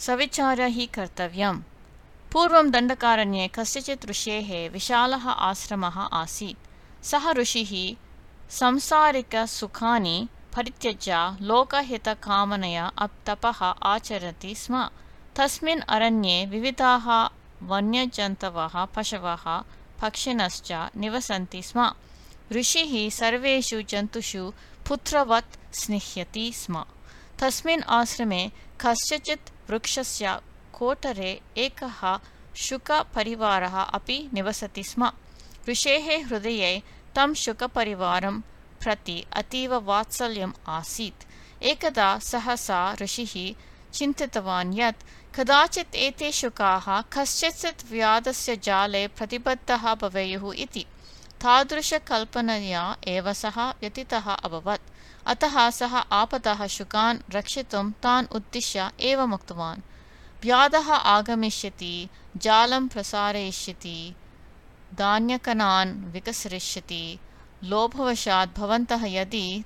सविचार हि कर्तव्यम् पूर्वं दण्डकारण्ये कस्यचित् ऋषेः विशालः आश्रमः आसीत्। सः ऋषिः संसारिकसुखानि परित्यज्य लोकहितकामनया तपः आचरति स्म। तस्मिन् अरण्ये विविधाः वन्यजन्तवः, पशवः पक्षिणश्च स्म। ऋषिः सर्वेषु जन्तुषु पुत्रवत् स्निह्यति स्म। तस्मिन् आश्रमे कस्यचित् वृक्षस्य कोटरे एकः शुकपरिवारः अपि निवसति स्म ऋषेः हृदये तं शुकपरिवारं प्रति अतीव वात्सल्यम् आसीत् एकदा सहसा ऋषिः चिन्तितवान् यत् कदाचित् एते शुकाः कस्यचित् व्याधस्य जाले प्रतिबद्धः भवेयुः इति तादृशकल्पनया एव सः व्यथितः अभवत् अतः सः आपतः शुकान् रक्षितुं तान् उद्दिश्य एवम् उक्तवान् व्याधः आगमिष्यति, जालं प्रसारयिष्यति, धान्यकणान् विकसरिष्यति लोभवशात् भवन्तः यदि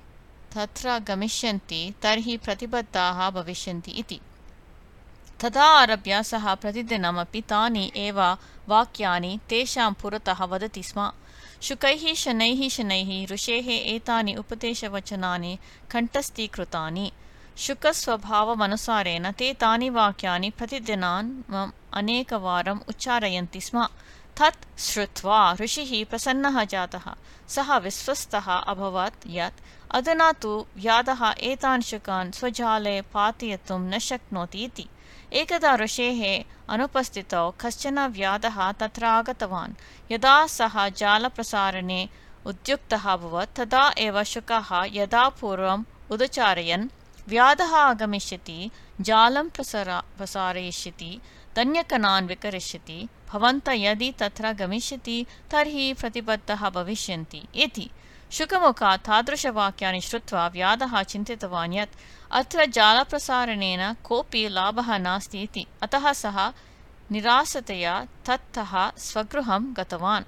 तत्र गमिष्यन्ति, तर्हि प्रतिबद्धाः भविष्यन्ति इति। तदा आरभ्य सः प्रतिदिनमपि तानि एव वाक्यानि तेषां पुरतः वदति स्म। शुकैः शनैः शनैः ऋषेः एतानि उपदेशवचनानि कण्ठस्थीकृतानि। शुकस्वभावमनुसारेण ते तानि वाक्यानि प्रतिदिनान् अनेकवारम् उच्चारयन्ति स्म। तत् श्रुत्वा ऋषिः प्रसन्नः जातः। सः विश्वस्तः अभवत् यत् अधुना तु व्याधः एतान् शुकान् स्वजाले पातयितुं न शक्नोति इति एकदा ऋषेः अनुपस्थितौ कश्चन व्याधः तत्र आगतवान्। यदा सः जालप्रसारणे उद्युक्तः अभवत्, तदा एव शुकः यदा पूर्वम् उदचारयन्, व्याधः आगमिष्यति, जालं प्रसरा प्रसारयिष्यति, धन्यकणान् विकरिष्यति, भवन्तः यदि तत्र गमिष्यति तर्हि प्रतिबद्धः भविष्यन्ति इति। शुकमुखात् तादृशवाक्यानि श्रुत्वा व्याधः चिन्तितवान् यत् अत्र जालप्रसारणेन कोऽपि लाभः नास्ति इति। अतः सः निरासतया तत्तः स्वगृहं गतवान्।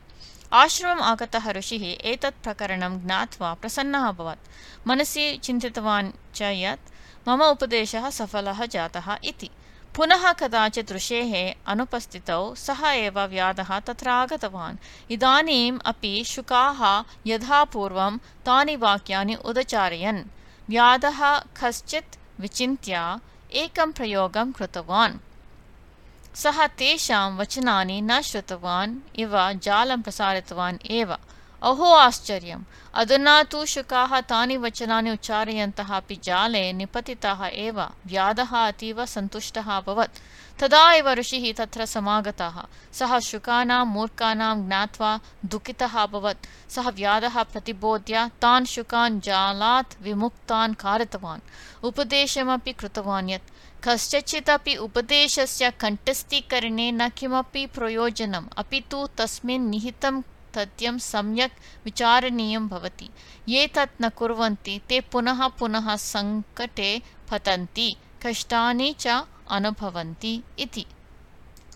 आश्रमम् आगतः ऋषिः एतत् प्रकरणं ज्ञात्वा प्रसन्नः अभवत्। मनसि चिन्तितवान् च यत् मम उपदेशः सफलः जातः इति। पुनः कदाचित् ऋषेः अनुपस्थितौ सः एव व्याधः तत्र आगतवान्। इदानीम् अपि शुकाः यथा पूर्वं तानि वाक्यानि उदचारयन्। व्याधः कश्चित् विचिन्त्य एकं प्रयोगं कृतवान्। सः तेषां वचनानि न श्रुतवान्, इव जालं प्रसारितवान् एव। अहो, आश्चर्यम्। अधुना तु शुकाः तानि वचनानि उच्चारयन्तः अपि जाले, निपतिताः एव, व्याधः अतीव सन्तुष्टः अभवत्। तदा एव ऋषिः तत्र समागतः। सः शुकानां, मूर्खानां ज्ञात्वा दुःखितः अभवत्। सः व्याधः प्रतिबोध्य तान् शुकान् जालात् विमुक्तान् कारितवान् उपदेशमपि कृतवान् यत् कस्यचिदपि उपदेशस्य कण्ठस्थीकरणे न किमपि प्रयोजनम्। अपि तु तस्मिन् निहितं तथ्यं सम्यक् विचारणीयं भवति। ये तत् न कुर्वन्ति ते पुनः पुनः सङ्कटे पतन्ति कष्टानि च अनुभवन्ति इति